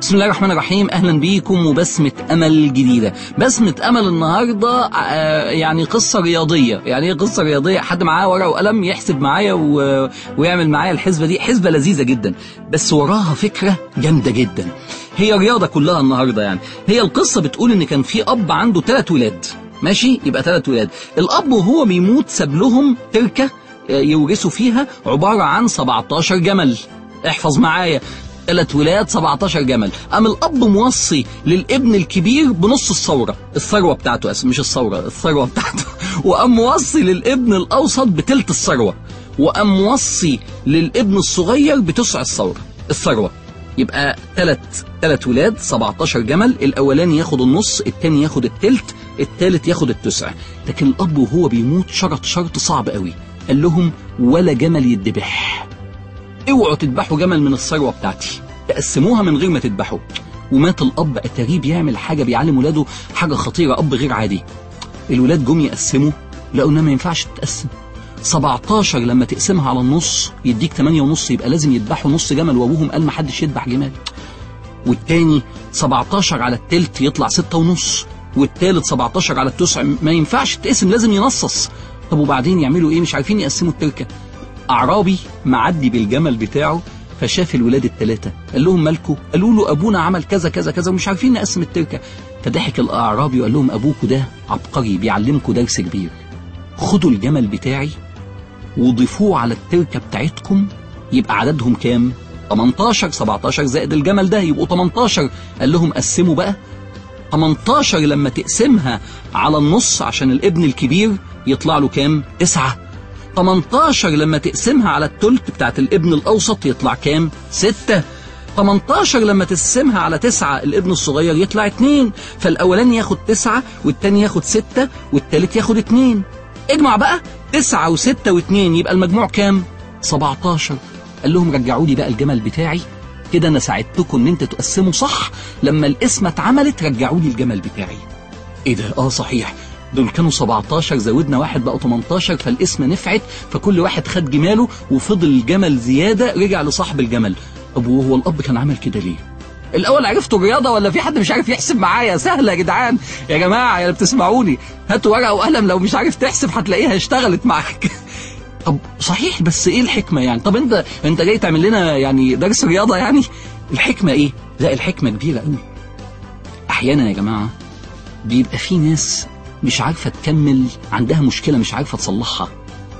بسم الله الرحمن الرحيم. أهلا بيكم وبسمة أمل جديدة. بسمة أمل النهاردة آه، يعني قصة رياضية. يعني إيه قصة رياضية؟ حد معاه ورقة وقلم يحسب معايا و... ويعمل معايا الحسبة دي. حسبة لذيذة جدا. بس وراها فكرة جامدة جدا. هي رياضة كلها النهاردة يعني. هي القصة بتقول إن كان في أب عنده ثلاث ولاد. ماشي؟ يبقى ثلاث ولاد. الأب وهو بيموت ساب لهم تركة آه، يورثوا فيها عبارة عن 17 جمل. احفظ معايا. ثلاث ولاد 17 جمل. قام الأب موصي للابن الكبير بنص الثورة. الثروة بتاعته اسف مش الثورة الثروة بتاعته. وقام موصي للابن الأوسط بتلت الثروة. وقام موصي للابن الصغير بتسع الثورة. الثروة. يبقى ثلاث ثلاث ولاد 17 جمل. الأولاني ياخد النص الثاني ياخد التلت الثالث ياخد التسع. لكن الأب وهو بيموت شرط شرط صعب قوي. قال لهم ولا جمل يدبح. اوعوا تذبحوا جمل من الثروة بتاعتي. تقسموها من غير ما تذبحوا. ومات الأب اتاريه بيعمل حاجة بيعلم ولاده حاجة خطيرة أب غير عادي. الولاد جم يقسموا لقوا إنها ما ينفعش تتقسم. 17 لما تقسمها على النص يديك 8 ونص يبقى لازم يذبحوا نص جمل وأبوهم قال ما حدش يذبح جمال. والتاني 17 على التلت يطلع 6 ونص. والتالت 17 على التسع ما ينفعش تقسم لازم ينصص. طب وبعدين يعملوا إيه؟ مش عارفين يقسموا التركة. أعرابي معدي بالجمل بتاعه فشاف الولاد الثلاثة قال لهم مالكوا قالوا له أبونا عمل كذا كذا كذا ومش عارفين نقسم التركة. فضحك الأعرابي وقال لهم أبوكوا ده عبقري بيعلمكوا درس كبير. خدوا الجمل بتاعي وضيفوه على التركة بتاعتكم يبقى عددهم كام؟ 18 17 زائد الجمل ده يبقوا 18 قال لهم قسموا بقى. 18 لما تقسمها على النص عشان الابن الكبير يطلع له كام؟ تسعة. 18 لما تقسمها على التلت بتاعت الابن الأوسط يطلع كام؟ 6 18 لما تقسمها على 9 الابن الصغير يطلع 2 فالأولاني ياخد 9 والتاني ياخد 6 والتالت ياخد 2 اجمع بقى. 9 و6 و2 يبقى المجموع كام؟ 17 قال لهم رجعوا لي بقى الجمل بتاعي. كده أنا ساعدتكم إن أنت تقسموا صح. لما القسمة اتعملت رجعوا لي الجمل بتاعي. إيه ده؟ آه صحيح. دول كانوا 17 زودنا واحد بقوا 18 فالقسمه نفعت فكل واحد خد جماله وفضل الجمل زيادة رجع لصاحب الجمل. طب وهو الأب كان عمل كده ليه؟ الأول عرفتوا الرياضة ولا في حد مش عارف يحسب معايا؟ سهلة يا جدعان. يا جماعة يا بتسمعوني هاتوا ورقة وقلم لو مش عارف تحسب هتلاقيها اشتغلت معاك. طب صحيح بس إيه الحكمة يعني؟ طب أنت أنت جاي تعمل لنا يعني درس رياضة يعني؟ الحكمة إيه؟ لا الحكمة كبيرة قوي أحيانا يا جماعة بيبقى في ناس مش عارفة تكمل عندها مشكلة مش عارفة تصلحها.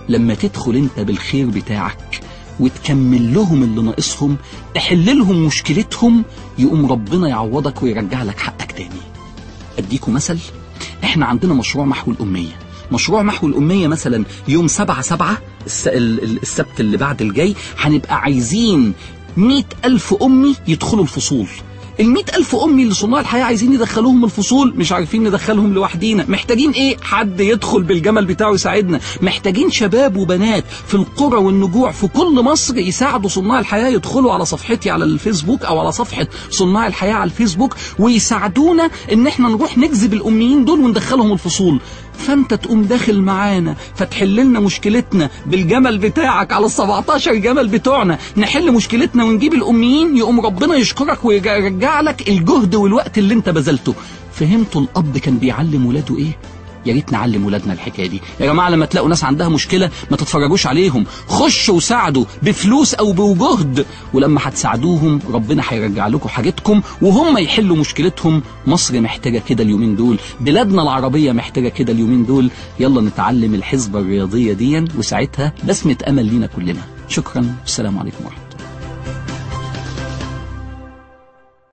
لما تدخل انت بالخير بتاعك وتكمل لهم اللي ناقصهم تحل لهم مشكلتهم يقوم ربنا يعوضك ويرجع لك حقك تاني. أديكم مثل؟ إحنا عندنا مشروع محو الأمية. مشروع محو الأمية مثلا يوم سبعة سبعة الس- ال- ال- السبت اللي بعد الجاي هنبقى عايزين مئة ألف أمي يدخلوا الفصول. المئة ألف أمي اللي صناع الحياة عايزين يدخلوهم الفصول مش عارفين ندخلهم لوحدينا. محتاجين إيه؟ حد يدخل بالجمل بتاعه يساعدنا. محتاجين شباب وبنات في القرى والنجوع في كل مصر يساعدوا صناع الحياة يدخلوا على صفحتي على الفيسبوك أو على صفحة صناع الحياة على الفيسبوك ويساعدونا إن إحنا نروح نجذب الأميين دول وندخلهم الفصول. فانت تقوم داخل معانا فتحل لنا مشكلتنا بالجمل بتاعك على ال 17 جمل بتوعنا. نحل مشكلتنا ونجيب الأميين يقوم ربنا يشكرك ويرجع لك الجهد والوقت اللي انت بذلته. فهمتوا الأب كان بيعلم ولاده إيه؟ يا ريت نعلم ولادنا الحكاية دي. يا جماعة لما تلاقوا ناس عندها مشكلة ما تتفرجوش عليهم. خشوا وساعدوا بفلوس أو بوجهد ولما هتساعدوهم ربنا هيرجع لكم حاجتكم وهم يحلوا مشكلتهم. مصر محتاجة كده اليومين دول. بلادنا العربية محتاجة كده اليومين دول. يلا نتعلم الحسبه الرياضية دي وساعتها بسمة أمل لينا كلنا. شكرا. والسلام عليكم ورحمة